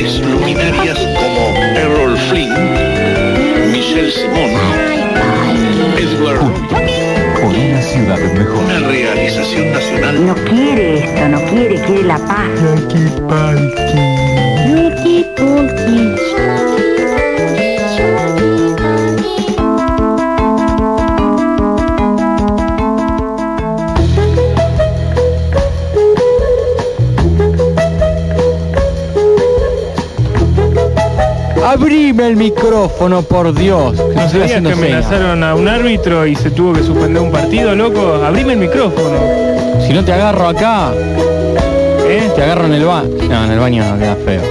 grandes luminarias como Errol Flynn, Michelle Simon, Edward Por una ciudad mejor. una realización nacional No quiere esto, no quiere, quiere la paz. Abrime el micrófono, por Dios. ¿No sabías que señas. amenazaron a un árbitro y se tuvo que suspender un partido, loco? Abrime el micrófono. Si no te agarro acá, ¿Eh? te agarro en el baño. No, en el baño no queda feo.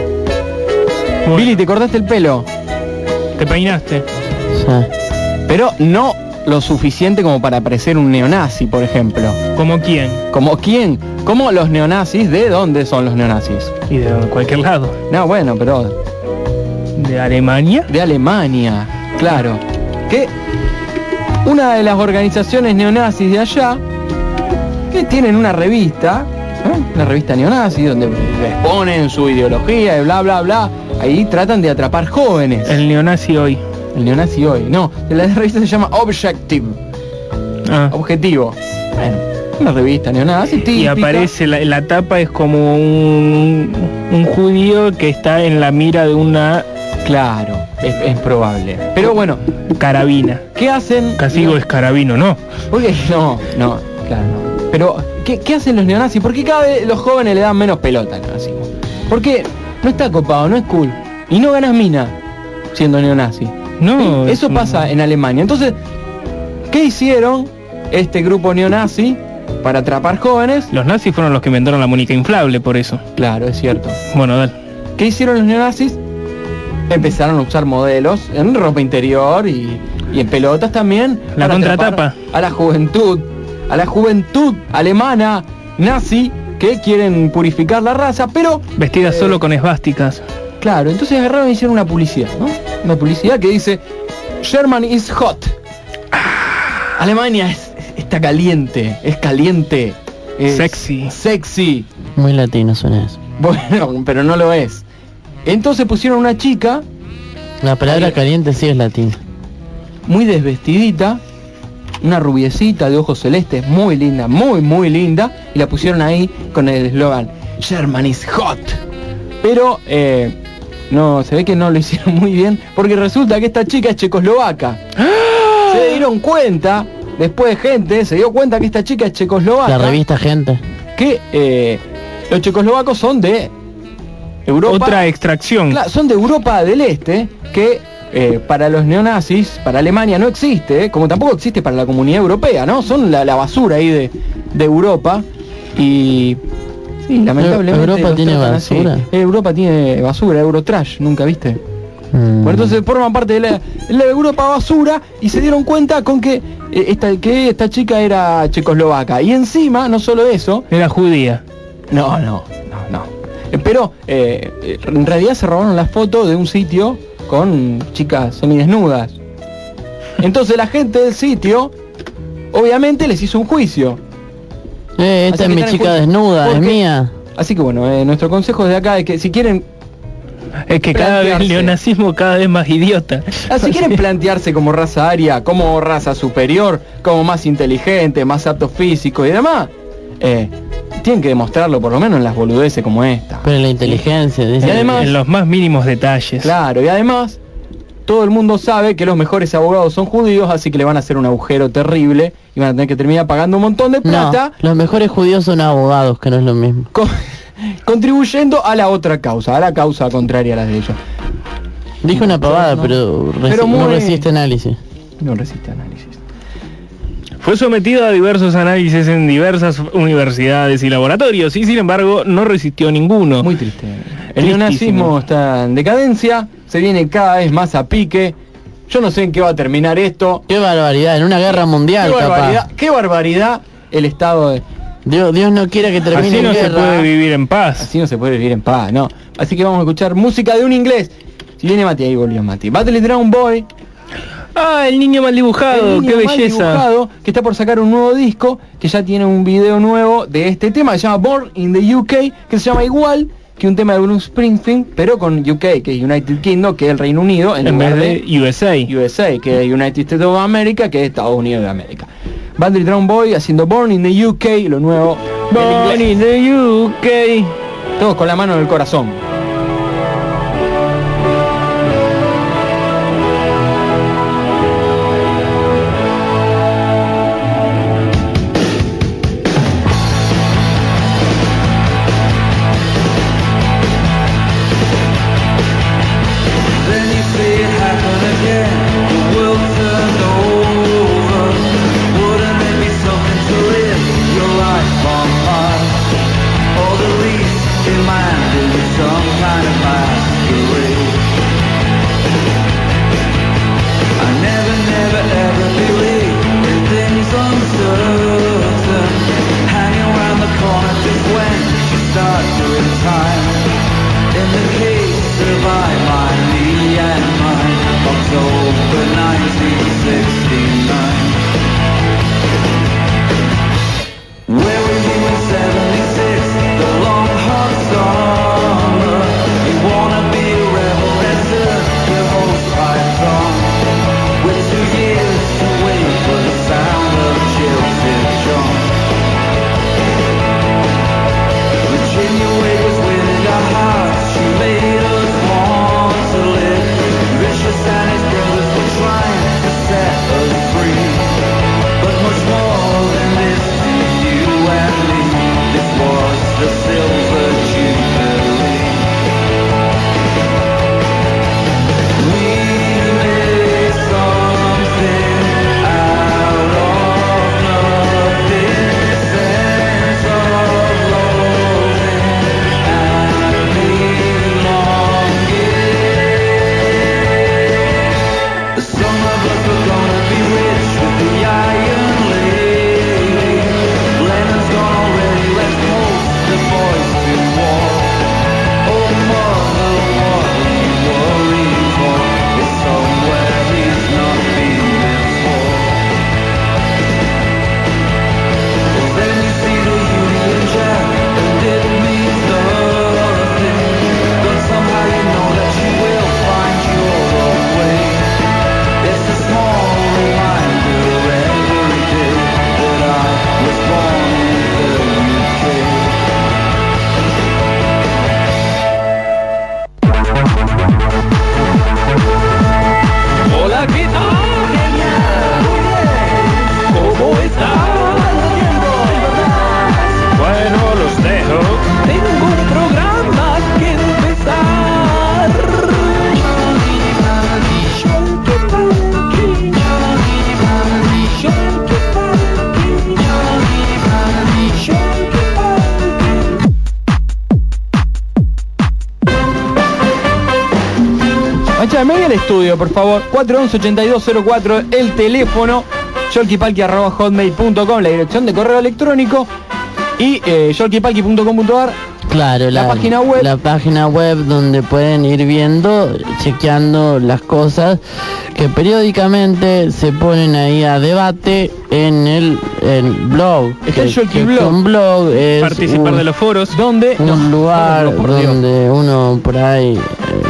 Bueno, Billy, ¿te cortaste el pelo? te peinaste. Pero no lo suficiente como para parecer un neonazi, por ejemplo. ¿Como quién? ¿Como quién? ¿Cómo los neonazis? ¿De dónde son los neonazis? Y de cualquier lado. No, bueno, pero ¿De Alemania? de Alemania, claro. Que una de las organizaciones neonazis de allá, que tienen una revista, ¿eh? una revista neonazi, donde exponen su ideología y bla, bla, bla, ahí tratan de atrapar jóvenes. El neonazi hoy. El neonazi hoy, no, la revista se llama Objective, Ah. objetivo. Bueno, una revista neonazi Y aparece, la, la tapa es como un, un judío que está en la mira de una Claro, es, es probable. Pero bueno, carabina. ¿qué hacen? Casi digo es carabino, ¿no? ¿Por qué? No, no, claro, no. Pero, ¿qué, qué hacen los neonazis? ¿Por qué cada vez los jóvenes le dan menos pelota al nazismo? Porque no está copado, no es cool. Y no ganas mina siendo neonazi. No. Eso es pasa en Alemania. Entonces, ¿qué hicieron este grupo neonazi para atrapar jóvenes? Los nazis fueron los que inventaron la muñeca inflable, por eso. Claro, es cierto. Bueno, dale. ¿Qué hicieron los neonazis? Empezaron a usar modelos en ropa interior y, y en pelotas también. La para contratapa. A la juventud, a la juventud alemana, nazi, que quieren purificar la raza, pero, Vestida Eh. solo con esvásticas. claro, entonces agarraron y hicieron una publicidad, ¿no? Una publicidad que dice, German is hot. Alemania es- está caliente, es caliente. es Sexy. Sexy. Muy latino suena eso. Bueno, pero no lo es. Entonces pusieron una chica La palabra Ahí- caliente sí es latina. muy desvestidita, una rubiecita de ojos celestes, muy linda, muy, muy linda, y la pusieron ahí con el eslogan, German is hot. Pero eh, no, se ve que no lo hicieron muy bien, porque resulta que esta chica es checoslovaca. Se dieron cuenta, después de gente, se dio cuenta que esta chica es checoslovaca, La revista Gente. que eh, los checoslovacos son de Europa. Otra extracción. Claro, son de Europa del Este, que eh, para los neonazis, para Alemania no existe, eh, como tampoco existe para la comunidad europea, ¿no? Son la, la basura ahí de, de Europa y... Sí, lamentablemente... ¿Europa tiene tratan así. basura? Eh, Europa tiene basura, Eurotrash, ¿nunca viste? Mm. Bueno, entonces forman parte de la, la Europa basura y se dieron cuenta con que, eh, esta, que esta chica era checoslovaca. Y encima, no solo eso, Era judía. no, no, Pero eh, eh, en realidad se robaron la foto de un sitio con chicas semidesnudas. Entonces la gente del sitio, obviamente les hizo un juicio. Eh, esta es mi chica desnuda, es mía. Así que bueno, eh, nuestro consejo desde acá es que si quieren, Es que cada vez el neonazismo cada vez más idiota. ah, si quieren plantearse como raza aria, como raza superior, como más inteligente, más apto físico y demás, eh, tienen que demostrarlo por lo menos en las boludeces como esta. Pero la inteligencia. Y además- en los más mínimos detalles. Claro, y además todo el mundo sabe que los mejores abogados son judíos, así que le van a hacer un agujero terrible y van a tener que terminar pagando un montón de No, plata, los mejores judíos son abogados, que no es lo mismo. co- contribuyendo a la otra causa, a la causa contraria a la de ellos. Dijo una pavada, No. pero, resi- Pero no resiste análisis. No resiste análisis. Fue sometido a diversos análisis en diversas universidades y laboratorios y sin embargo no resistió ninguno. Muy triste. El Tristísimo. neonazismo está en decadencia, se viene cada vez más a pique. Yo no sé en qué va a terminar esto. Qué barbaridad, en una guerra mundial, Qué capaz. barbaridad, qué barbaridad el estado de... Dios, Dios no quiera que termine Así no se puede vivir en paz. Así no se puede vivir en paz, no. Así que vamos a escuchar música de un inglés. Si viene Mati, ahí volvió Mati. Battle Drown Boy, Ah, el niño mal dibujado, el niño qué mal belleza. dibujado, que está por sacar un nuevo disco, que ya tiene un video nuevo de este tema, que se llama Born in the UK, que se llama igual, que un tema de Bruce Springsteen, pero con UK, que es United Kingdom, que es el Reino Unido, en, En lugar vez de USA. USA, que es United States of America, que es Estados Unidos de América. Bandit Drum Boy haciendo Born in the UK, lo nuevo. Born in the UK. Todos con la mano en el corazón. Por favor. 411-8204, el teléfono. hotmail.com la dirección de correo electrónico. Y eh, yolkipalki.com.ar, Claro, La página web. La página web donde pueden ir viendo, chequeando las cosas que periódicamente se ponen ahí a debate en el, el blog. Está el Que- Yolki que Blog. Un blog es Participar un, de los foros. donde... un no, lugar no, por Dios. donde uno por ahí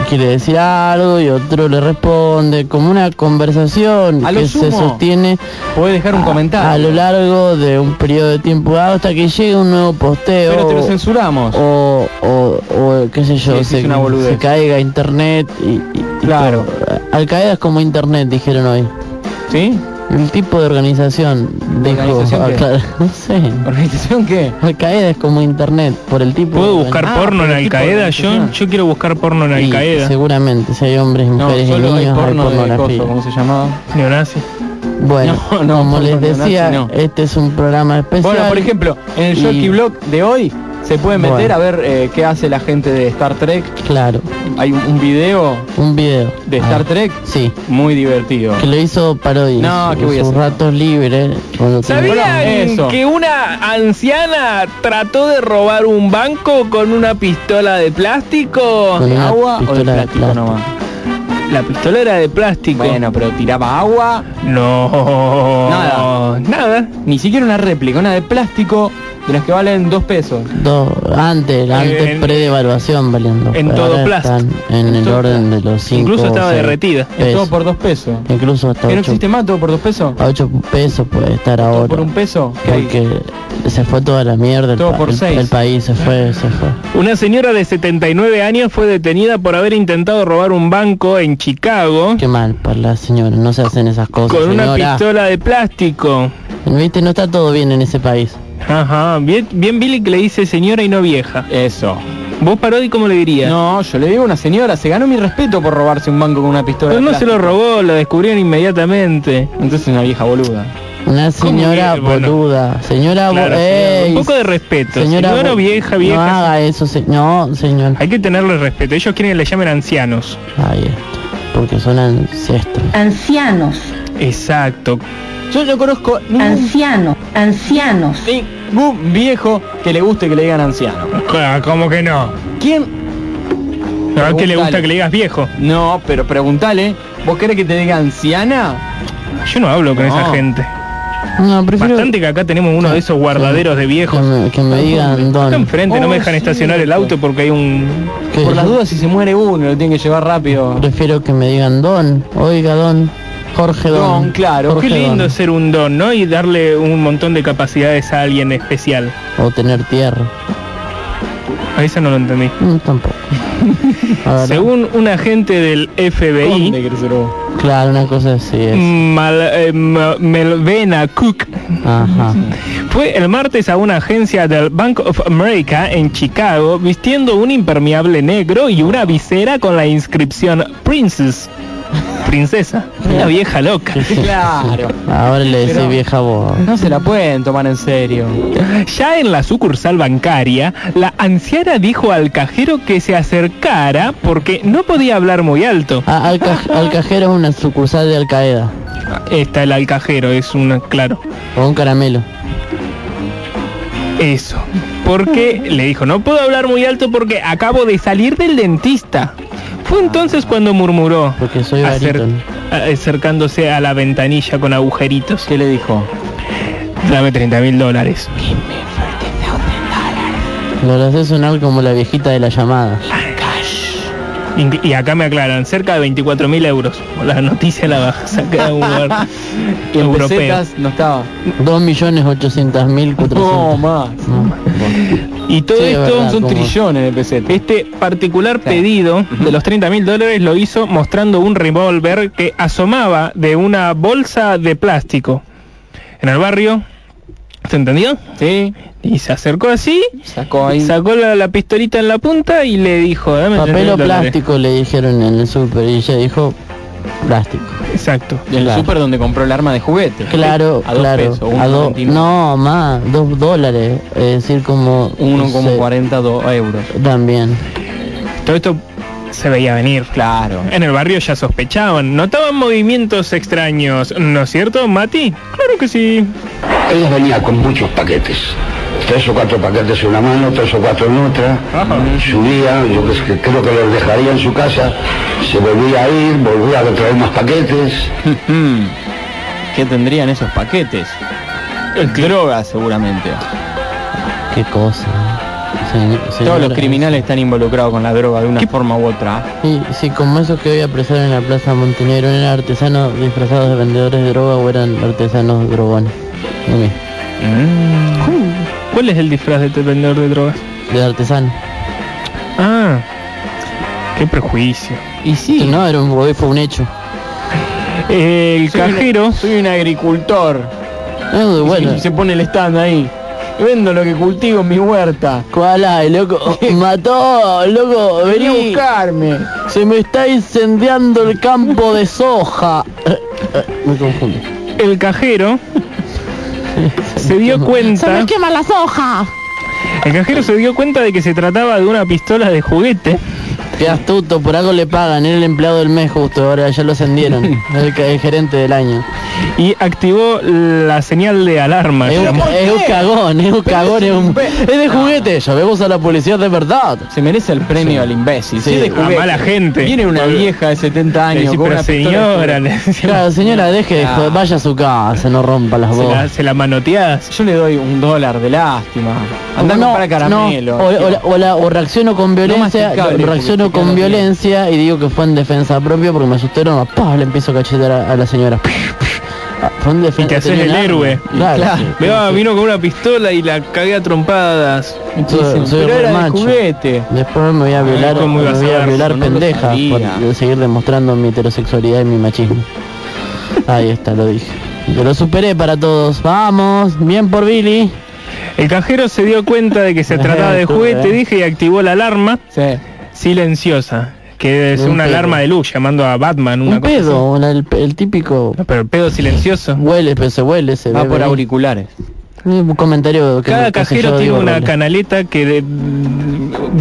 quiere decir algo y otro le responde, como una conversación que se sostiene Podés dejar un a- comentario. a lo largo de un periodo de tiempo dado hasta que llegue un nuevo posteo Pero te lo censuramos. o, o, o, qué sé yo, Sí, se, caiga internet y, y- Claro. Al Qaeda es como internet, dijeron hoy. ¿Sí? El tipo de organización dijo, organización qué? ah, no sé. ¿Organización qué? Al Qaeda es como internet por el tipo. ¿Puedo de buscar Ah, porno en pero Al tipo de Qaeda? Yo, quiero buscar porno en Al Y Qaeda. seguramente, si hay hombres, No, mujeres y solo hay niños, hay porno de pornografía. coso, ¿cómo se llamaba? Neonazi. Bueno, No, no, como les decía, neonazi no. este es un programa especial. Bueno, por ejemplo, en el Y- Jockey Blog de hoy se puede meter Bueno. a ver eh, qué hace la gente de Star Trek. Claro, Hay un, un video un video. de Ah, Star Trek Sí, muy divertido. que lo hizo parodia. No, ¿qué en voy a hacer? ratos libres. ¿Sabían eso. que una anciana trató de robar un banco con una pistola de plástico? Con ¿De una agua o de pistola de plástico plástico. nomás? La pistola era de plástico. Bueno, pero tiraba agua, No. Nada. Nada. ni siquiera una réplica, una de plástico de las que valen dos pesos. Do- antes, antes en- pre-devaluación valiendo. en todo plástico. En el todo orden de los 5 Incluso estaba derretida. Es todo por dos pesos. Incluso hasta ¿Que no 8, existe más todo por dos pesos? pesos puede estar ¿Todo ahora. por un peso? Porque se fue toda la mierda. Todo por el- seis. el país se fue, se fue. Una señora de 79 años fue detenida por haber intentado robar un banco en Chicago Qué mal para la señora, no se hacen esas cosas. con una pistola de plástico. Viste, no está todo bien en ese país. Ajá, bien, bien Billy que le dice señora y no vieja. Eso. ¿Vos Parodi cómo le dirías? No, yo le digo a una señora, se ganó mi respeto por robarse un banco con una pistola. Pero no se lo robó, lo descubrieron inmediatamente. Entonces es una vieja boluda. Una señora que? Bueno. boluda. Señora, bo- Claro, ey, un poco de respeto. señora, Señora, bo- vieja, No vieja. haga eso, se- no, señor. Hay que tenerle respeto. Ellos quieren que le llamen ancianos. Ahí está. Porque son ancestros. Ancianos, Exacto. Yo no conozco ningún, ancianos, ancianos. ningún viejo que le guste que le digan anciano. Ah, ¿Cómo que no? ¿Quién? ¿No que le gusta que le digas viejo? No, pero preguntale, ¿vos querés que te diga anciana? Yo no hablo con No. esa gente. No, prefiero Bastante que acá tenemos uno de esos guardaderos de que viejos. me, que me digan Acá don. enfrente no me Oh, dejan sí, estacionar el auto porque hay un... Que- Por las dudas si se muere uno, lo tienen que llevar rápido. Prefiero que me digan don. Oiga, don. Jorge Don. Don, claro. Jorge Qué lindo Don. ser un don, ¿no? Y darle un montón de capacidades a alguien especial. O tener tierra. A eso no lo entendí. Mm, tampoco. Según un agente del ¿Dónde FBI? Claro, una cosa así es. Mal- eh, Melvena Cook Ajá. fue el martes a una agencia del Bank of America en Chicago vistiendo un impermeable negro y una visera con la inscripción Princess. Princesa. Una vieja loca. Claro. Ahora le decís Pero- vieja voz. No se la pueden tomar en serio. Ya en la sucursal bancaria, la anciana dijo al cajero que se acercara porque no podía hablar muy alto. Ah, al, ca- al cajero es una sucursal de Al Qaeda. Está el al cajero, es una, claro. O un caramelo. Eso. Porque le dijo, no puedo hablar muy alto porque acabo de salir del dentista. Fue entonces cuando murmuró, Porque soy acer- barítono. a- acercándose a la ventanilla con agujeritos. ¿Qué le dijo? Dame 30 mil dólares. Lo haces sonar como la viejita de la llamada. Y, acá me aclaran, cerca de 24 mil euros. La noticia la baja, saca de un lugar Y en europeo. pesetas no estaba. Dos millones ochocientos mil No, cuatrocientos. más. Y todo Sí, esto verdad. Son como- trillones de pesetas. Este particular Claro. pedido de los 30 mil dólares lo hizo mostrando un revólver que asomaba de una bolsa de plástico en el barrio. ¿Se entendió? Sí, Y se acercó así, sacó ahí. sacó la, la pistolita en la punta y le dijo, dame 30 Papel o dólares". plástico le dijeron en el super y ella dijo plástico. Exacto. En el Claro. súper donde compró el arma de juguete. Claro, A dos claro. pesos, a do- y no, más, dos dólares. Es decir, como... Uno no como sé, 42 euros. También. Todo esto se veía venir. Claro. En el barrio ya sospechaban, notaban movimientos extraños, ¿no es cierto, Mati? Claro que sí. Ella venía con muchos paquetes. Tres o cuatro paquetes en una mano, tres o cuatro en otra. Subía, yo creo que los dejaría en su casa. Se volvía a ir, volvía a traer más paquetes. ¿Qué tendrían esos paquetes? Droga, seguramente. Qué cosa. Señor- Todos los criminales están involucrados con la droga de una forma u otra. Sí, sí, como esos que hoy apresaron en la Plaza Montenegro, ¿eran artesanos disfrazados de vendedores de droga o eran artesanos drogones? Mismo, ¿Cuál es el disfraz de este vendedor de drogas? De artesano. Ah, qué prejuicio. Y sí, No, era un, fue un hecho. El soy cajero, soy un agricultor. No, bueno. Y se pone el stand ahí. Vendo lo que cultivo en mi huerta. ¿Cuál hay, loco? Mató, loco, Vení a buscarme. Se me está incendiando el campo de soja. Me confundo. el cajero se dio cuenta, quema la soja! el cajero se dio cuenta de que se trataba de una pistola de juguete Qué astuto, por algo le pagan, era el empleado del mes justo, ahora ya lo ascendieron, el, gerente del año. Y activó la señal de alarma. Es un, es un cagón, es un cagón, es un... Es de juguete, llamemos a la policía de verdad. Se merece el premio al imbécil. Sí, Sí, de a mala gente. Viene una vieja de 70 Le años con una de señora, Claro, señora, deje de Ah. joder, vaya a su casa, no rompa las se, voces. la, se la manoteás. Yo le doy un dólar de lástima. Anda a no, comprar caramelo. no, o, o la- o la- o reacciono con violencia, reacciono con violencia y digo que fue en defensa propia porque me asustaron, pa, le empiezo a cachetear a, a la señora. Ah, Fue en defensa. Y te haces el héroe. Claro, Claro. Veo, vino con una pistola y la cagué a trompadas. Soy- soy pero era de macho. juguete. Después me voy a violar, ¿cómo me a voy a ver? violar No pendeja por seguir demostrando mi heterosexualidad y mi machismo. Ahí está, lo dije. Yo lo superé para todos. Vamos, bien por Billy. El cajero se dio cuenta de que se trataba de juguete, dije, y activó la alarma Sí. Silenciosa, que es Un una pedo. alarma de luz, llamando a Batman. Una Un cosa pedo, una- el, el típico. No, pero el pedo silencioso. huele, pero se huele, se Va por auriculares. Un comentario que Cada cajero tiene una canaleta que de-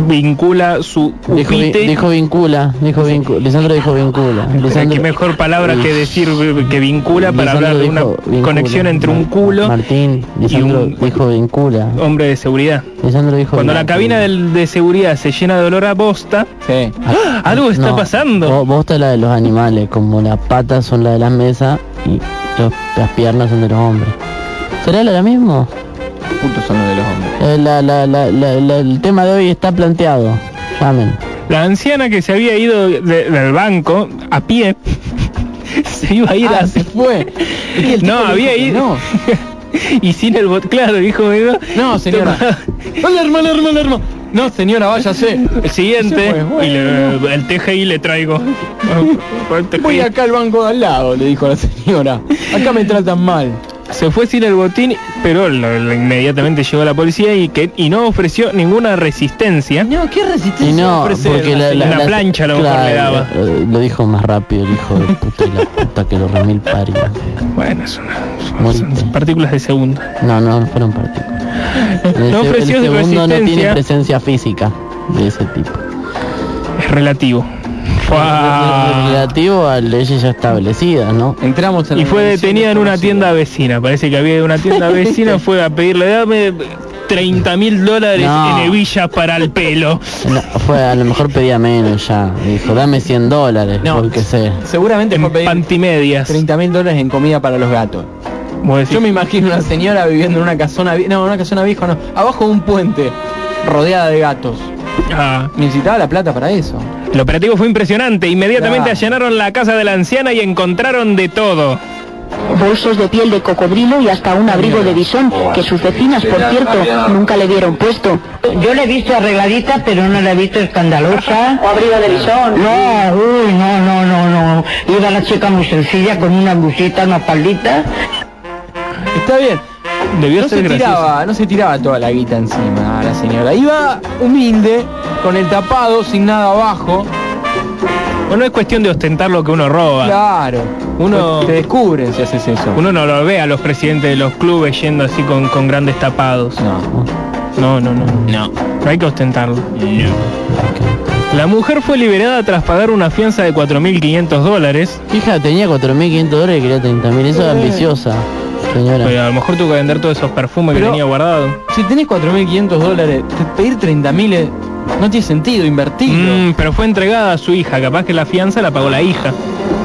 vincula su Dijo, vi- dijo vincula, dijo vincula. Lisandro dijo vincula. Lisandro, qué mejor palabra que decir que vincula para Lisandro hablar de una vincula. conexión entre un culo Martín, Lisandro un- dijo vincula. hombre de seguridad. Lisandro dijo Cuando la cabina del- de seguridad se llena de olor a bosta, Sí. Ah, algo está no, pasando. Vos estás la de los animales, como las patas son la de las mesas y los- las piernas son de los hombres. ¿Será lo mismo? Puntos son los de los hombres. Eh, la- la- la- la- la- el tema de hoy está planteado. Llamen. La anciana que se había ido de- del banco a pie se iba a ir Ah, a se fue. Es que el tipo No, había ido No, y sin el bot, claro, dijo "No, no señora. alarma, alarma, alarma. No, señora, váyase. El siguiente fue, y le- el TGI le traigo. Voy acá al banco de al lado, le dijo la señora. Acá me tratan mal. Se fue sin el botín, pero lo- lo- inmediatamente llegó la policía y que y no ofreció ninguna resistencia. No, ¿qué resistencia Y no, porque la la, la- Una la- plancha a lo mejor le daba. eh, Lo dijo más rápido el hijo de puta y la puta que lo remil parió. Bueno, son, son- partículas de segundo. No, no, no fueron partículas. El, No ofreció el segundo no tiene resistencia. presencia física de ese tipo. Es relativo. Relativo a leyes ya establecidas, ¿no? Entramos en Y fue detenida en una tienda vecina. Parece que había una tienda vecina. Fue a pedirle, dame 30 mil dólares No. en hebillas para el pelo. No, fue, a lo mejor pedía menos ya. Dijo, dame 100 dólares, No. porque sé. Seguramente fue En pedir pantimedias. 30 mil dólares en comida para los gatos. Yo me imagino una señora viviendo en una casona no, una casona vieja, no, abajo de un puente, rodeada de gatos. ah, Necesitaba la plata para eso. El operativo fue impresionante. Inmediatamente Claro. allanaron la casa de la anciana y encontraron de todo. bolsos de piel de cocodrilo y hasta un abrigo de bisón, que sus vecinas, por cierto, nunca le vieron puesto. Yo la he visto arregladita, pero no la he visto escandalosa. O abrigo de bisón. No, uy, no, no, no, no. Iba la chica muy sencilla con una blusita, una faldita. Está bien. Debió No ser se gracioso. tiraba, no se tiraba toda la guita encima a la señora. Iba humilde, con el tapado, sin nada abajo. Bueno, es cuestión de ostentar lo que uno roba. Claro. Uno- te descubren si haces eso. Uno no lo ve a los presidentes de los clubes yendo así con, con grandes tapados. No. No, no, no. No. No hay que ostentarlo. La mujer fue liberada tras pagar una fianza de 4.500 dólares. Hija, tenía 4.500 dólares y quería 30.000. Eso es ambiciosa, señora. Pero a lo mejor tuvo que vender todos esos perfumes Pero- que tenía guardado. Si tenés 4.500 dólares, pedir 30.000 es- no tiene sentido invertirlo. Mm, pero fue entregada a su hija. Capaz que la fianza la pagó la hija.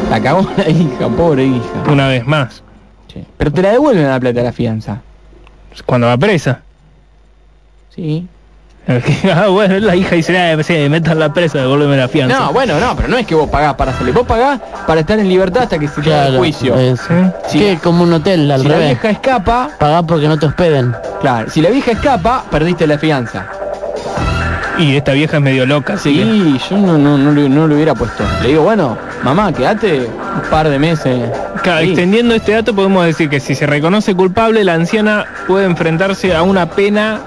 La cagó la hija, pobre hija. Una vez más. Pero te la devuelven la plata la fianza. Cuando va presa. Sí. ah, bueno, la hija dice, ah, sí, metan la presa, devuélveme la fianza. No, bueno, no, pero no es que vos pagás para salir. Vos pagás para estar en libertad hasta que se haga el Claro, juicio. es Sí. que como un hotel, al si la vieja escapa, Pagás porque no te hospeden. claro, si la vieja escapa, perdiste la fianza. Y esta vieja es medio loca. Sí, yo no, no, no, le- no lo hubiera puesto. Le digo, bueno, mamá, quédate un par de meses. Claro, Sí. extendiendo este dato podemos decir que si se reconoce culpable, la anciana puede enfrentarse a una pena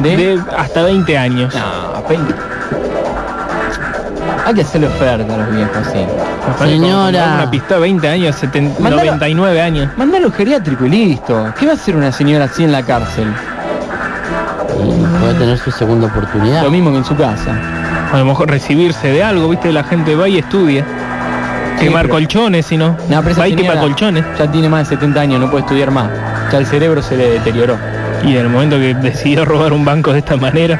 ¿De? de, hasta 20 años. No, apenas. Hay que hacerle oferta a los viejos, sí. Señora. Una pista 20 años, 70, Mandalo- 99 años. Mandalo geriátrico y listo. ¿Qué va a hacer una señora así en la cárcel? Y puede tener su segunda oportunidad. Lo mismo que en su casa. A lo mejor recibirse de algo, viste, la gente va y estudia. Quemar pero- colchones, si no. No, pero esa va y colchones. Ya tiene más de 70 años, no puede estudiar más. Ya el cerebro se le deterioró. Y en el momento que decidió robar un banco de esta manera,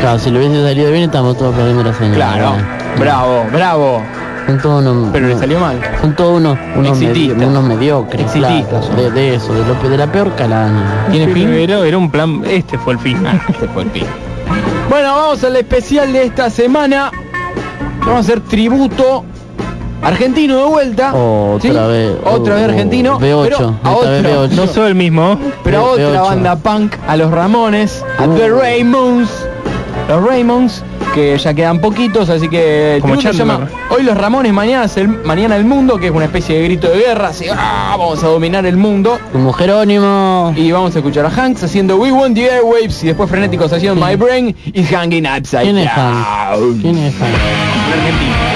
Claro, si le hubiese salido bien estamos todos perdiendo la señal. Claro, bravo, bravo. Son todos unos, Pero le salió mal. son todos unos, unos, medi- unos mediocres. Exitistas claro, de, de eso, de, lo, de la peor calaña. ¿Tiene pero fin? Era, era un plan, este fue el fin. Este fue el fin. Bueno, vamos al especial de esta semana. Vamos a hacer tributo argentino de vuelta. Otra ¿Sí? vez. Otra vez oh, argentino. B8, Pero a esta vez otro, B8. No soy el mismo. pero a otra B8. banda punk, a los Ramones, a Uh. The Raymonds. Los Raymonds, que ya quedan poquitos, así que Como se llama. Hoy los Ramones, mañana es el, mañana el mundo, que es una especie de grito de guerra, así, ¡ah! vamos a dominar el mundo. Como Jerónimo. Y vamos a escuchar a Hanks haciendo We Want the Airwaves y después frenéticos haciendo My Brain y Hanging Upside ¿Quién es Down. Hank? ¿Quién es Hank?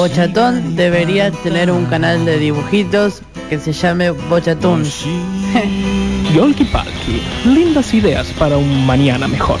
Bochatón debería tener un canal de dibujitos que se llame Bochatón. Yolki Palki, lindas ideas para un mañana mejor.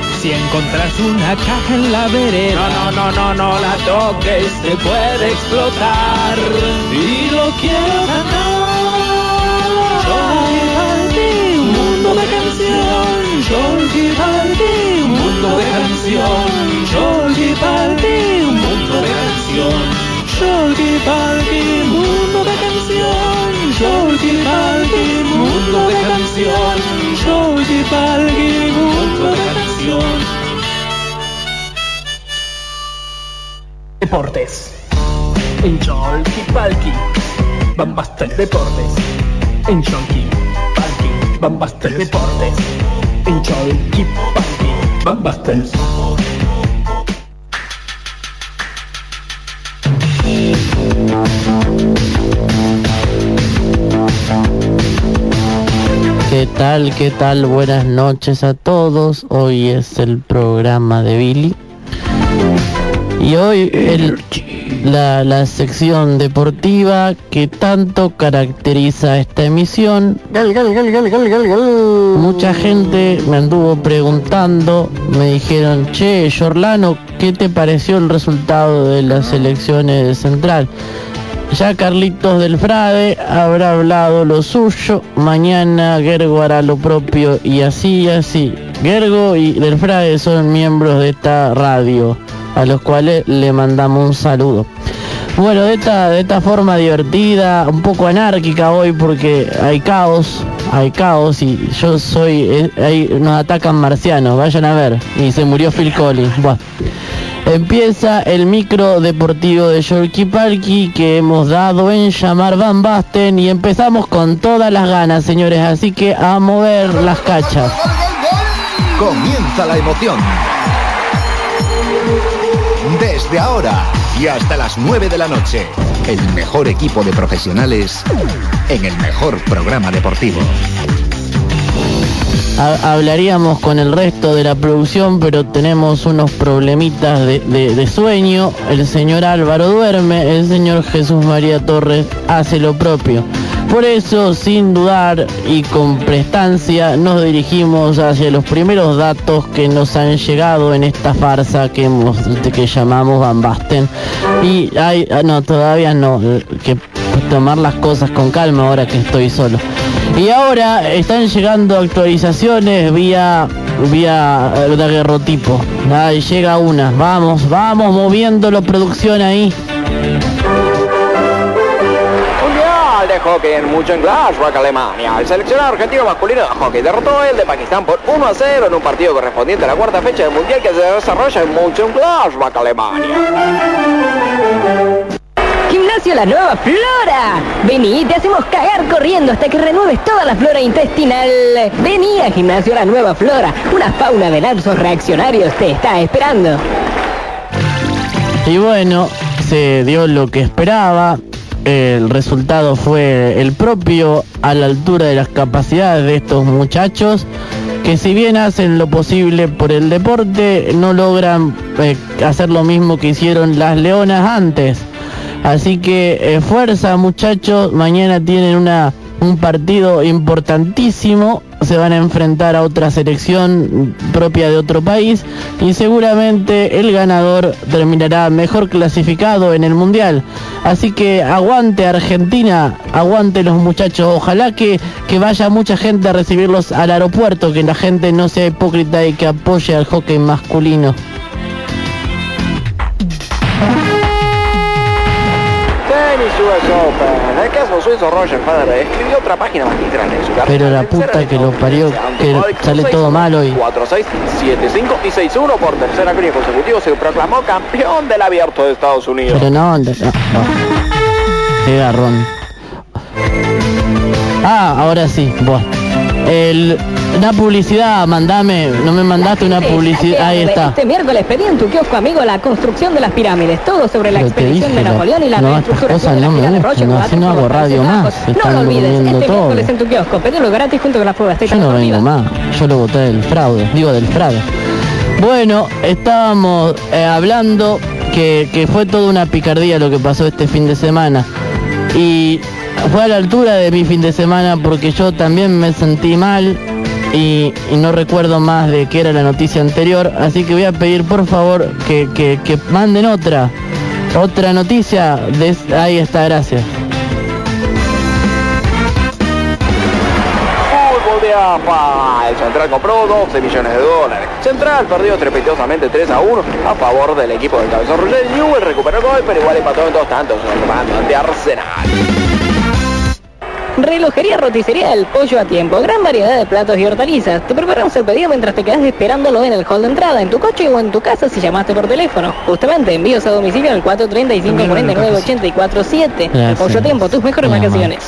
Si encontrás una caja en la vereda, no, no, no, no, no la toques, te puede explotar. Y lo quiero ganar. Yo de un mundo de canción, Jordi Baldi, un mundo de canción, Jordi Baldi, un mundo de canción. Jordi Baldi, mundo de canción. Jordi Baldi, mundo de canción. Jordi Baldi, mundo de canción. Deportes. En Yolki Palki, Bambastel Deportes. En Yolki Palki, Bambastel Deportes. En Yolki Palki, Bambastel. ¿Qué tal? ¿Qué tal? Buenas noches a todos. Hoy es el programa de Billy. Y hoy el- la, la sección deportiva que tanto caracteriza esta emisión. Mucha gente me anduvo preguntando, me dijeron, che, Jorlano, ¿qué te pareció el resultado de las elecciones de Central? Ya Carlitos del Frade habrá hablado lo suyo, mañana Gergo hará lo propio y así y así. Gergo y del Frade son miembros de esta radio, a los cuales le mandamos un saludo. Bueno, de esta, de esta forma divertida, un poco anárquica hoy porque hay caos, hay caos y yo soy, eh, ahí nos atacan marcianos, vayan a ver. Y se murió Phil Collins. Buah. Empieza el micro deportivo de Yorkie Parky que hemos dado en llamar Van Basten y empezamos con todas las ganas, señores, así que a mover las cachas. Comienza la emoción. Desde ahora y hasta las 9 de la noche, el mejor equipo de profesionales en el mejor programa deportivo. Ha- hablaríamos con el resto de la producción, pero tenemos unos problemitas de- de sueño. El señor Álvaro duerme, el señor Jesús María Torres hace lo propio. Por eso, sin dudar y con prestancia, nos dirigimos hacia los primeros datos que nos han llegado en esta farsa que, llamamos Van Basten. Y hay, ah, no, todavía no, que tomar las cosas con calma ahora que estoy solo. Y ahora están llegando actualizaciones vía vía eh, daguerrotipo. Ahí llega una. Vamos, vamos moviéndolo producción ahí. Mundial de hockey en Mönchengladbach, Alemania. El seleccionado argentino masculino de hockey derrotó el de Pakistán por 1 a 0 en un partido correspondiente a la cuarta fecha del Mundial que se desarrolla en Mönchengladbach, Alemania. Gimnasio La Nueva Flora. Vení, te hacemos cagar corriendo hasta que renueves toda la flora intestinal. Vení a Gimnasio La Nueva Flora. Una fauna de lapsos reaccionarios te está esperando. Y bueno, se dio lo que esperaba. El resultado fue el propio a la altura de las capacidades de estos muchachos que si bien hacen lo posible por el deporte, no logran eh, hacer lo mismo que hicieron las leonas antes. Así que eh, fuerza muchachos, mañana tienen una, un partido importantísimo, se van a enfrentar a otra selección propia de otro país y seguramente el ganador terminará mejor clasificado en el mundial. Así que aguante Argentina, aguante los muchachos, ojalá que, que vaya mucha gente a recibirlos al aeropuerto, que la gente no sea hipócrita y que apoye al hockey masculino. Caso suizo Roger Federer escribió otra página magistral en su carrera. Pero la puta que lo parió, que sale todo mal hoy. 4, 6, 7, 5 y 6, 1 por tercera cruz consecutivo se proclamó campeón del abierto de Estados Unidos. Pero no, no, no. Qué garrón. Ah, ahora sí. El, una publicidad, mandame, no me mandaste una publicidad, ahí está. Este miércoles pedí en tu kiosco amigo la construcción de las pirámides. Todo sobre la Pero expedición de Napoleón y la no, reestructuración de la no me no, así no hago radio más, No lo olvides, este todo. miércoles en tu kiosco. Pedilo gratis junto con la prueba. Yo no vengo más, yo lo voté del fraude, digo del fraude. Bueno, estábamos eh, hablando que, que fue toda una picardía lo que pasó este fin de semana. Y fue a la altura de mi fin de semana porque yo también me sentí mal y, no recuerdo más de qué era la noticia anterior. Así que voy a pedir por favor que, que- manden otra. Otra noticia. De, ahí está, gracias. El Central compró 12 millones de dólares. Central perdió estrepitosamente 3 a 1 a favor del equipo del Cabezón Roger. Newell recuperó el gol, pero igual empató en dos tantos el ante Arsenal. Relojería Roticería El Pollo a Tiempo. Gran variedad de platos y hortalizas. Te preparamos el pedido mientras te quedas esperándolo en el hall de entrada, en tu coche o en tu casa si llamaste por teléfono. Justamente, envíos a domicilio al 435-49-847. El. Pollo a Tiempo, tus mejores vacaciones.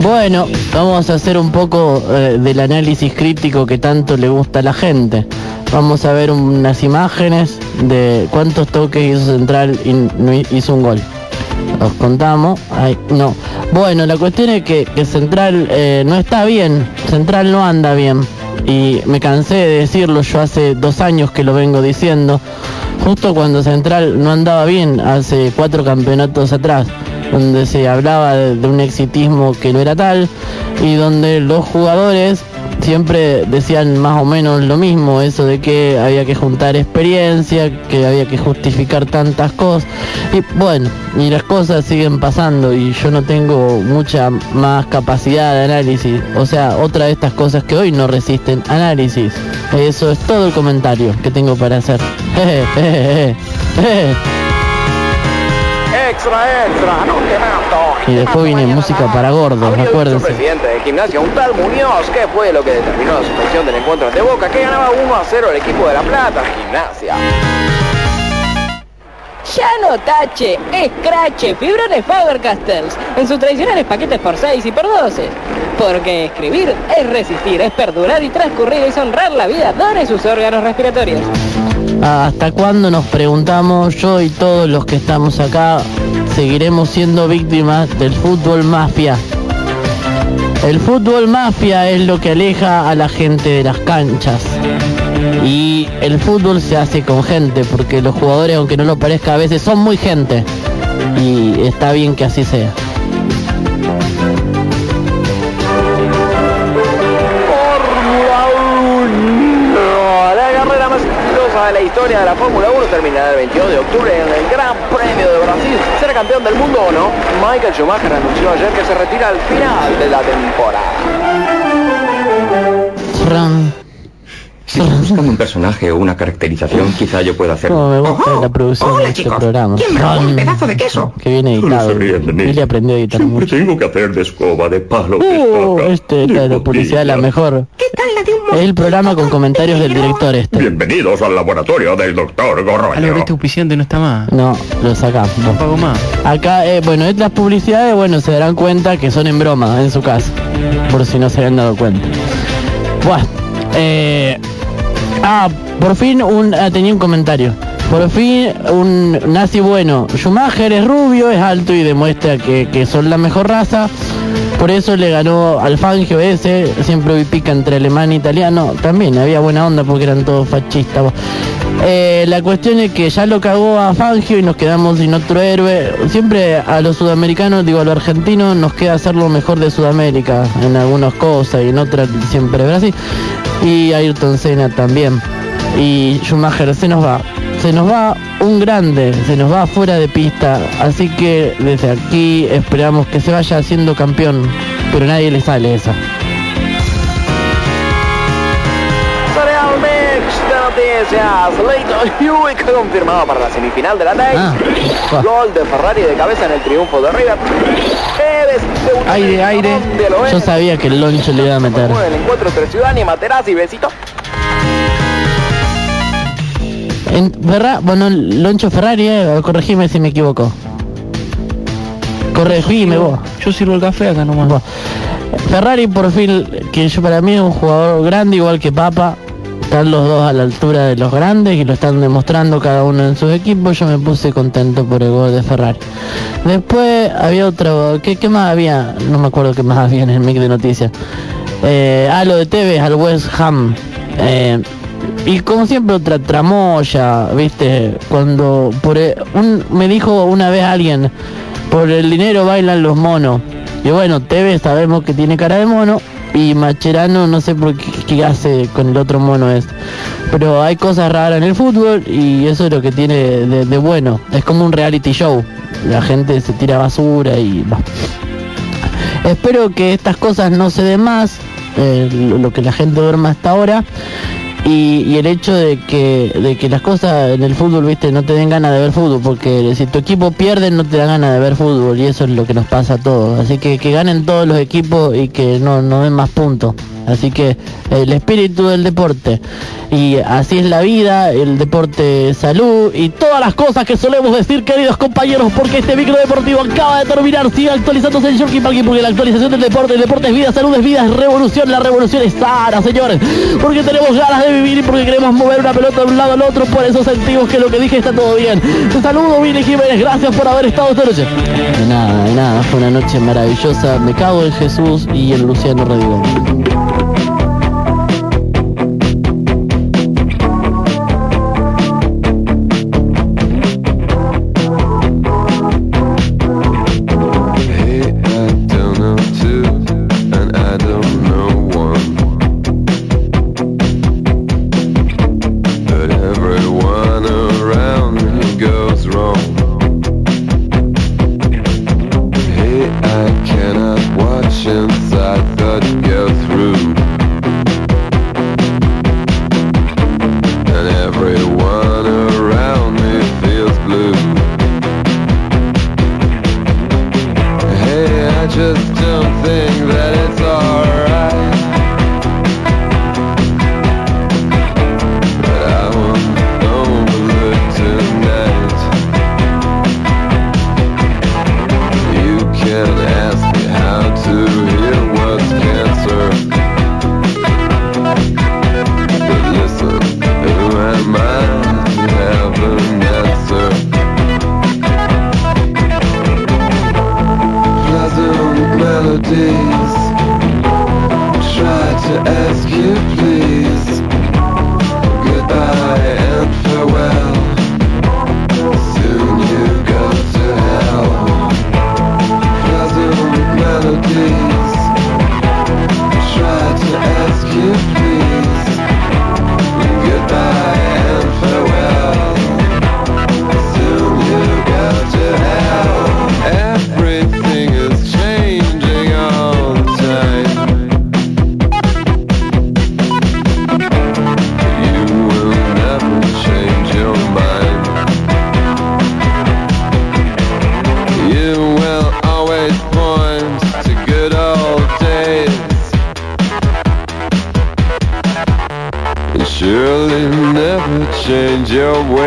Bueno, vamos a hacer un poco eh, del análisis crítico que tanto le gusta a la gente. Vamos a ver unas imágenes de cuántos toques hizo Central y hizo un gol. Os contamos. No. Bueno, la cuestión es que, Central eh, no está bien. Central no anda bien. Y me cansé de decirlo, yo hace dos años que lo vengo diciendo. Justo cuando Central no andaba bien, hace cuatro campeonatos atrás, donde se hablaba de un exitismo que no era tal y donde los jugadores siempre decían más o menos lo mismo, eso de que había que juntar experiencia, que había que justificar tantas cosas. Y bueno, y las cosas siguen pasando y yo no tengo mucha más capacidad de análisis. O sea, otra de estas cosas que hoy no resisten análisis. Eso es todo el comentario que tengo para hacer. Extra, extra, no te mato. Y después viene música para gordos, dicho el acuérdense. presidente de gimnasia, un tal Muñoz, ¿qué fue lo que determinó la suspensión del encuentro ante Boca? Que ganaba 1 a 0 el equipo de La Plata, gimnasia. Ya no tache, escrache, fibrones Faber-Castells en sus tradicionales paquetes por 6 y por 12. Porque escribir es resistir, es perdurar y transcurrir, es honrar la vida, done sus órganos respiratorios. ¿Hasta cuándo nos preguntamos yo y todos los que estamos acá seguiremos siendo víctimas del fútbol mafia? El fútbol mafia es lo que aleja a la gente de las canchas. Y el fútbol se hace con gente, porque los jugadores, aunque no lo parezca, a veces son muy gente. Y está bien que así sea. Historia de la Fórmula 1 terminará el 22 de octubre en el Gran Premio de Brasil. ¿Será campeón del mundo o no? Michael Schumacher anunció ayer que se retira al final de la temporada. Si estás buscando un personaje o una caracterización, quizá yo pueda hacerlo. Como me gusta la producción de este programa. Fran, de queso? Que viene editado. de. Y le aprendió a editar mucho. Tengo que hacer de escoba, de palo, Uh, este es la publicidad la mejor. Es el programa con comentarios del director este. Bienvenidos al laboratorio del doctor Gorroño. este auspiciante no está más. No, lo sacamos. No pago más. Acá, eh, bueno, estas publicidades, bueno, se darán cuenta que son en broma en su casa. Por si no se habían dado cuenta. Bueno, eh, ah, por fin un, ah, tenía un comentario. Por fin un nazi bueno. Schumacher es rubio, es alto y demuestra que, que son la mejor raza. Por eso le ganó al Fangio ese, siempre vi pica entre alemán e italiano. También había buena onda porque eran todos fascistas. Eh, la cuestión es que ya lo cagó a Fangio y nos quedamos sin otro héroe. Siempre a los sudamericanos, digo a los argentinos, nos queda hacer lo mejor de Sudamérica en algunas cosas y en otras siempre Brasil. Y Ayrton Senna también. Y Schumacher se nos va. Se nos va un grande, se nos va fuera de pista. Así que desde aquí esperamos que se vaya haciendo campeón. Pero nadie le sale esa. De Hewitt confirmado para la semifinal de la Day. Ah. Gol de Ferrari de cabeza en el triunfo de River. Pérez debutó Aire, aire. De. Yo sabía que el loncho le iba a meter. El encuentro entre Ciudadani, Materazzi, besito. En Ferra- bueno, Loncho Ferrari, eh, corregime si me equivoco. Corregime vos. Yo sirvo el café acá nomás. Vos. Ferrari por fin, que yo para mí es un jugador grande igual que Papa. Están los dos a la altura de los grandes y lo están demostrando cada uno en sus equipos. Yo me puse contento por el gol de Ferrari. Después había otro, ¿qué, qué más había? No me acuerdo qué más había en el mic de noticias. Eh, ah, lo de Tevez al West Ham. Eh, y como siempre otra tramoya, viste, cuando por e- un, me dijo una vez alguien, por el dinero bailan los monos. Y bueno, Tevez sabemos que tiene cara de mono y Macherano no sé por qué, hace con el otro mono es. Pero hay cosas raras en el fútbol y eso es lo que tiene de, bueno. Es como un reality show. La gente se tira basura y. Espero que estas cosas no se den más. eh, lo que la gente duerma hasta ahora. Y, el hecho de que, de que las cosas en el fútbol, viste, no te den ganas de ver fútbol, porque si tu equipo pierde no te da ganas de ver fútbol y eso es lo que nos pasa a todos. Así que que ganen todos los equipos y que no, no den más puntos. Así que el espíritu del deporte. Y así es la vida, el deporte salud y todas las cosas que solemos decir, queridos compañeros, porque este micro deportivo acaba de terminar. Sigue actualizándose en Yorkie Parky porque la actualización del deporte, el deporte es vida, salud es vida, es revolución, la revolución es sana, señores. Porque tenemos ganas de vivir y porque queremos mover una pelota de un lado al otro, por eso sentimos que lo que dije está todo bien. Te saludo, Billy Jiménez, gracias por haber estado esta noche. De nada, de nada, fue una noche maravillosa. Me cago en Jesús y en Luciano Redigón. You're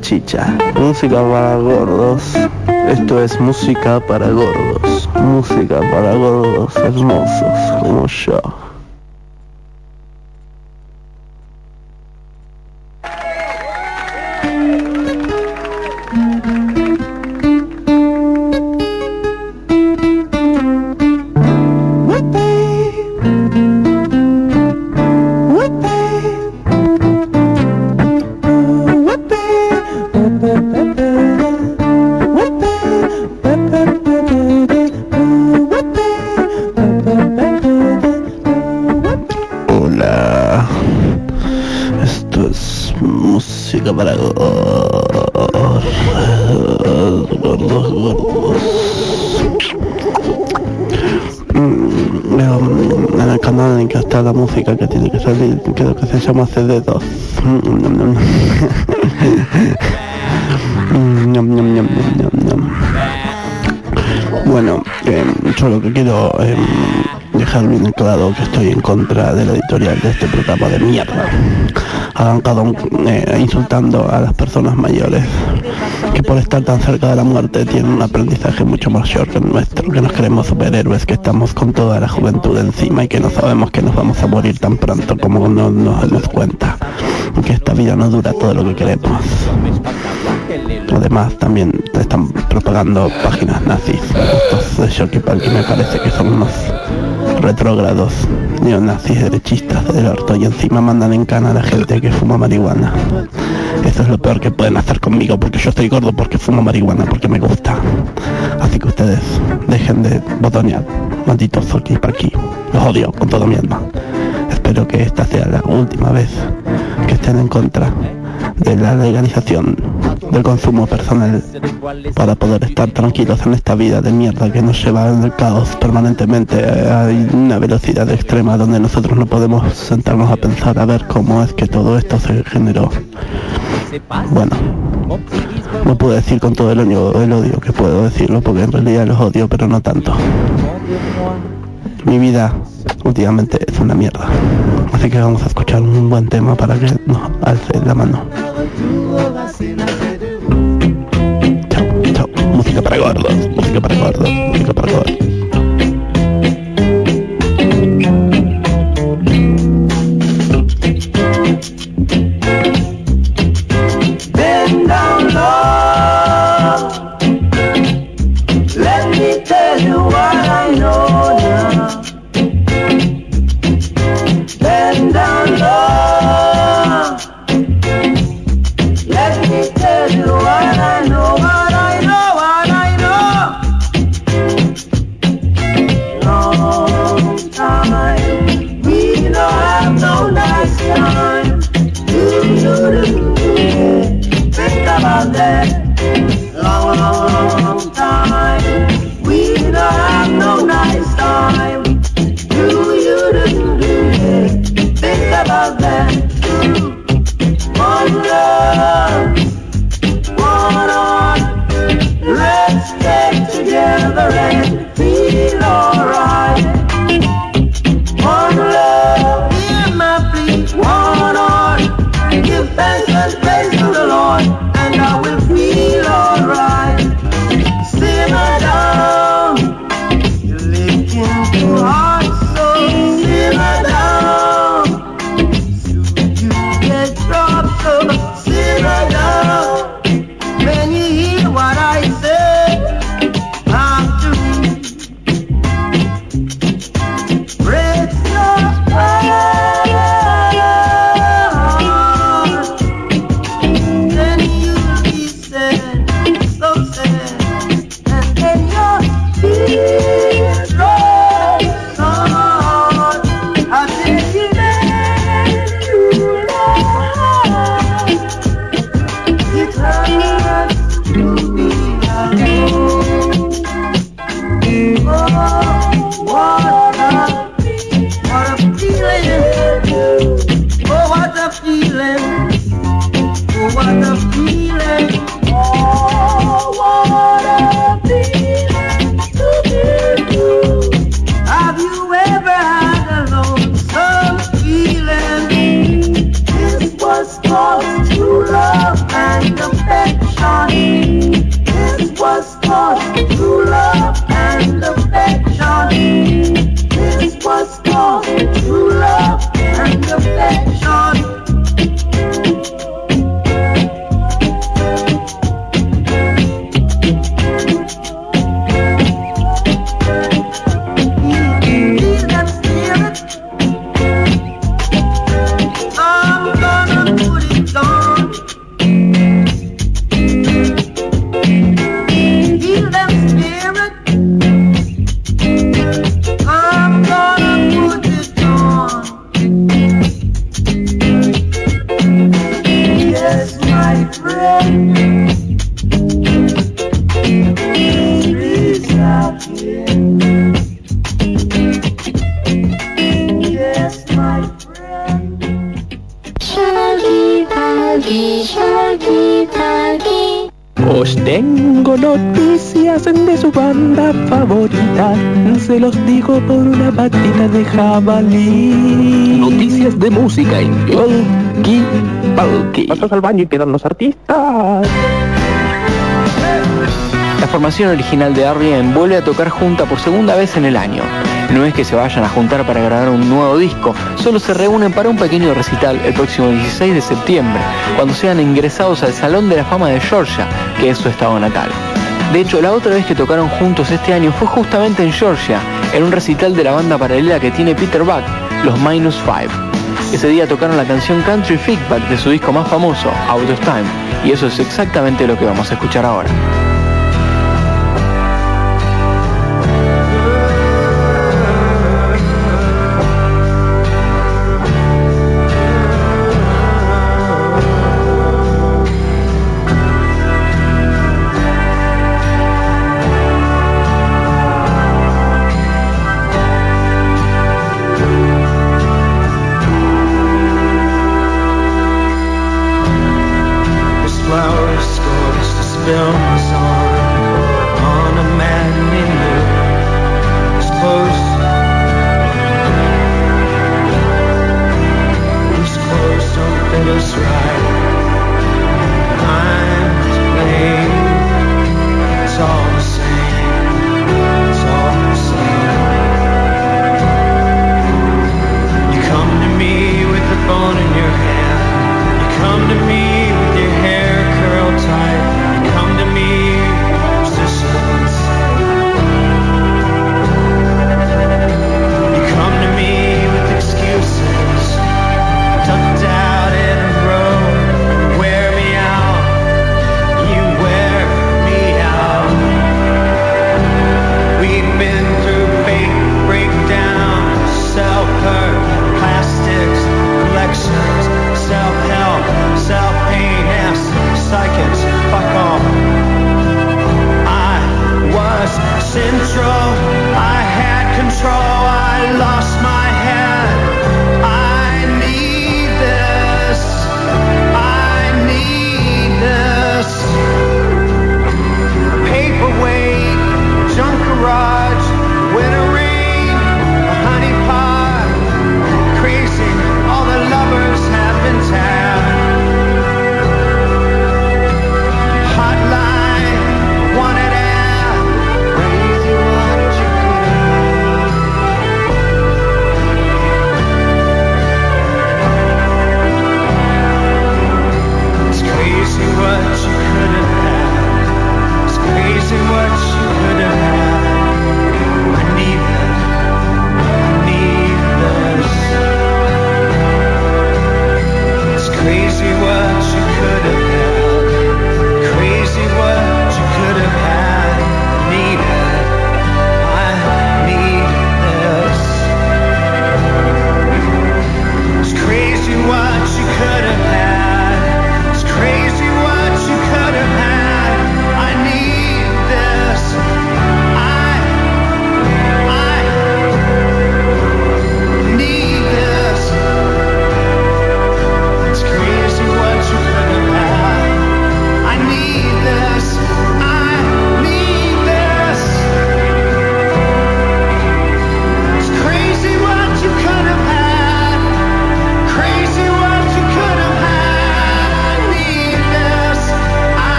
Chicha. Música para gordos. Esto es música para gordos. Música para gordos hermosos como yo. Tiene que salir, creo que se llama CD2. Mm, ñam, ñam, ñam, ñam, ñam. Bueno, eh, yo lo que quiero eh, dejar bien claro que estoy en contra de la editorial de este programa de mierda. Arrancado eh, insultando a las personas mayores que por estar tan cerca de la muerte tienen un aprendizaje mucho mayor que el nuestro, que nos creemos superhéroes, que estamos con toda la juventud encima y que no sabemos que nos vamos a morir tan pronto como no nos damos cuenta, que esta vida no dura todo lo que queremos. Además también te están propagando páginas nazis, estos de Shocky que me parece que son unos retrógrados, neonazis, derechistas del orto y encima mandan en cana a la gente que fuma marihuana. Eso es lo peor que pueden hacer conmigo porque yo estoy gordo porque fumo marihuana, porque me gusta. Así que ustedes dejen de botonear, malditos Shocky aquí. Los odio con todo mi alma. Espero que esta sea la última vez que estén en contra de la legalización del consumo personal para poder estar tranquilos en esta vida de mierda que nos lleva al caos permanentemente a una velocidad extrema donde nosotros no podemos sentarnos a pensar a ver cómo es que todo esto se generó. Bueno, no puedo decir con todo el odio, el odio que puedo decirlo porque en realidad los odio pero no tanto. Mi vida últimamente es una mierda. Así que vamos a escuchar un buen tema para que nos alce la mano. Chao, chao. Música para gordos, música para gordos, música para gordos. Pasas al baño y quedan los artistas. La formación original de Arrien vuelve a tocar junta por segunda vez en el año. No es que se vayan a juntar para grabar un nuevo disco, solo se reúnen para un pequeño recital el próximo 16 de septiembre, cuando sean ingresados al Salón de la Fama de Georgia, que es su estado natal. De hecho, la otra vez que tocaron juntos este año fue justamente en Georgia, en un recital de la banda paralela que tiene Peter Buck, los Minus Five. Ese día tocaron la canción Country Feedback de su disco más famoso, Out of Time, y eso es exactamente lo que vamos a escuchar ahora.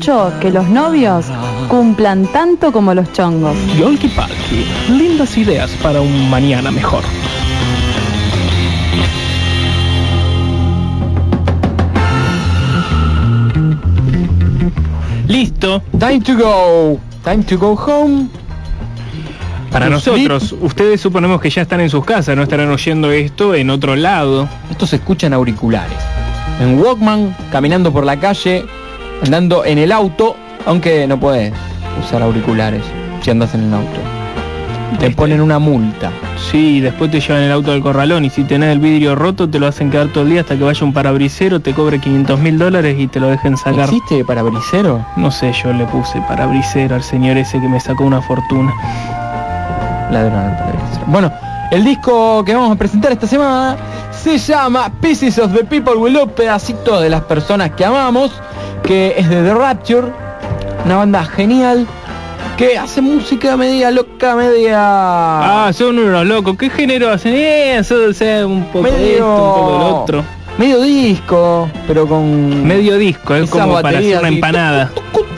que los novios cumplan tanto como los chongos. Yolki Palki, lindas ideas para un mañana mejor. Listo. Time to go. Time to go home. Para nosotros, ustedes suponemos que ya están en sus casas, no estarán oyendo esto en otro lado. Esto se escucha en auriculares. En Walkman, caminando por la calle, andando en el auto, aunque no puedes usar auriculares si andas en el auto. Te ponen una multa. Sí, después te llevan el auto del corralón y si tenés el vidrio roto te lo hacen quedar todo el día hasta que vaya un parabrisero, te cobre 500 mil dólares y te lo dejen sacar. ¿Existe parabrisero? No sé, yo le puse parabrisero al señor ese que me sacó una fortuna. Ladrón al parabrisero. Bueno, el disco que vamos a presentar esta semana se llama Pieces of the People We Love, pedacitos de las personas que amamos, que es de The Rapture, una banda genial que hace música media loca, media... Ah, son unos locos. ¿Qué género hacen eso? O sea, un poco de Medio- esto, un poco del otro. Medio disco, pero con... Medio disco, es Esas como para hacer una empanada.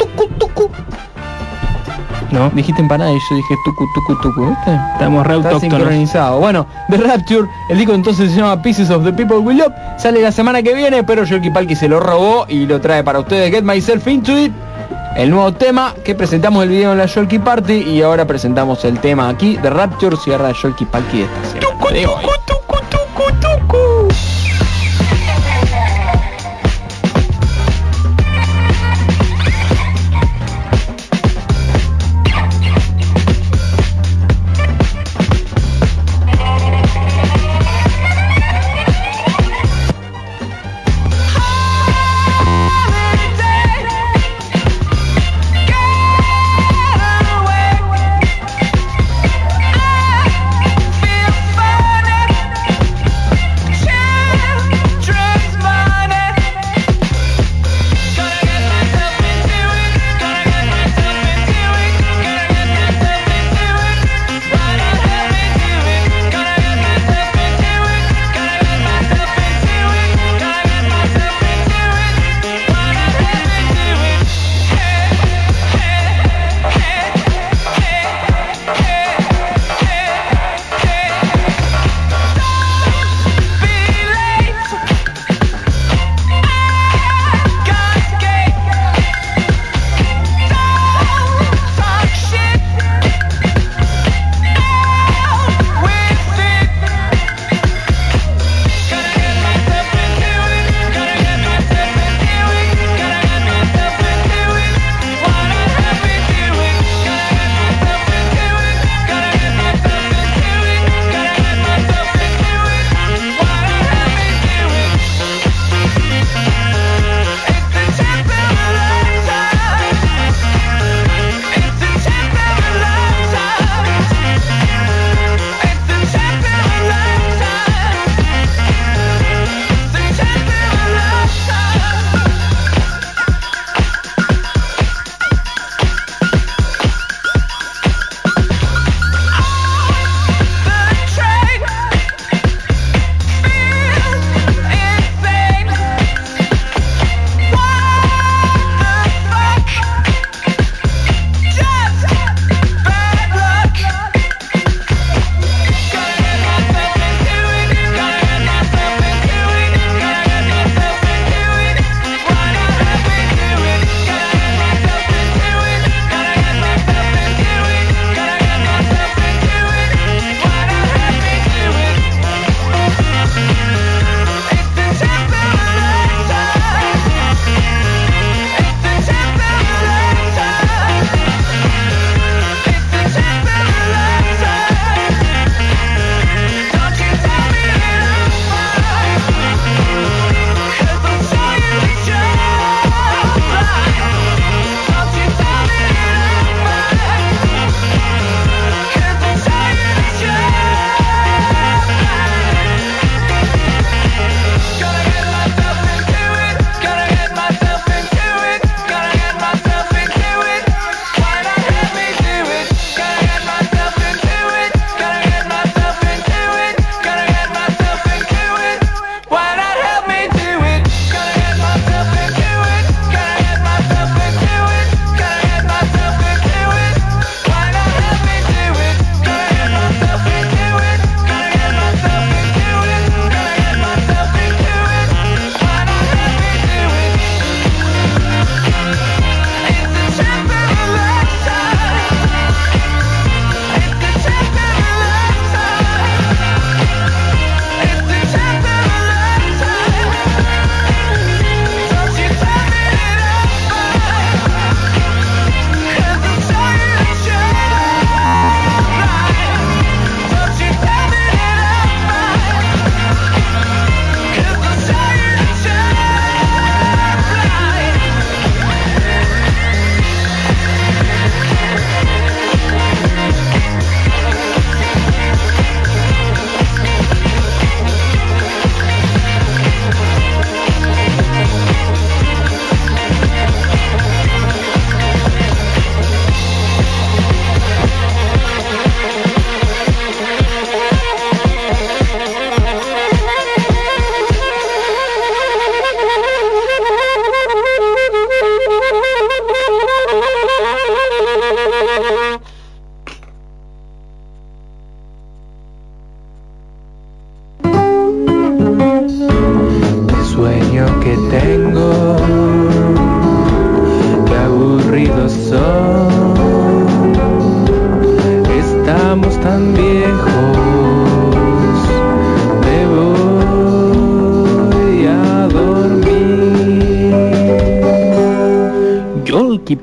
¿No? Dijiste empanada y yo dije tucu tucu tucu, ¿viste? Estamos re Está sincronizado. Bueno, The Rapture, el disco entonces se llama Pieces of the People We Love. Sale la semana que viene, pero Yorky Palki se lo robó y lo trae para ustedes. Get Myself Into It. El nuevo tema que presentamos el video en la Yorky Party y ahora presentamos el tema aquí. The Rapture cierra Yorky Palki de esta semana. de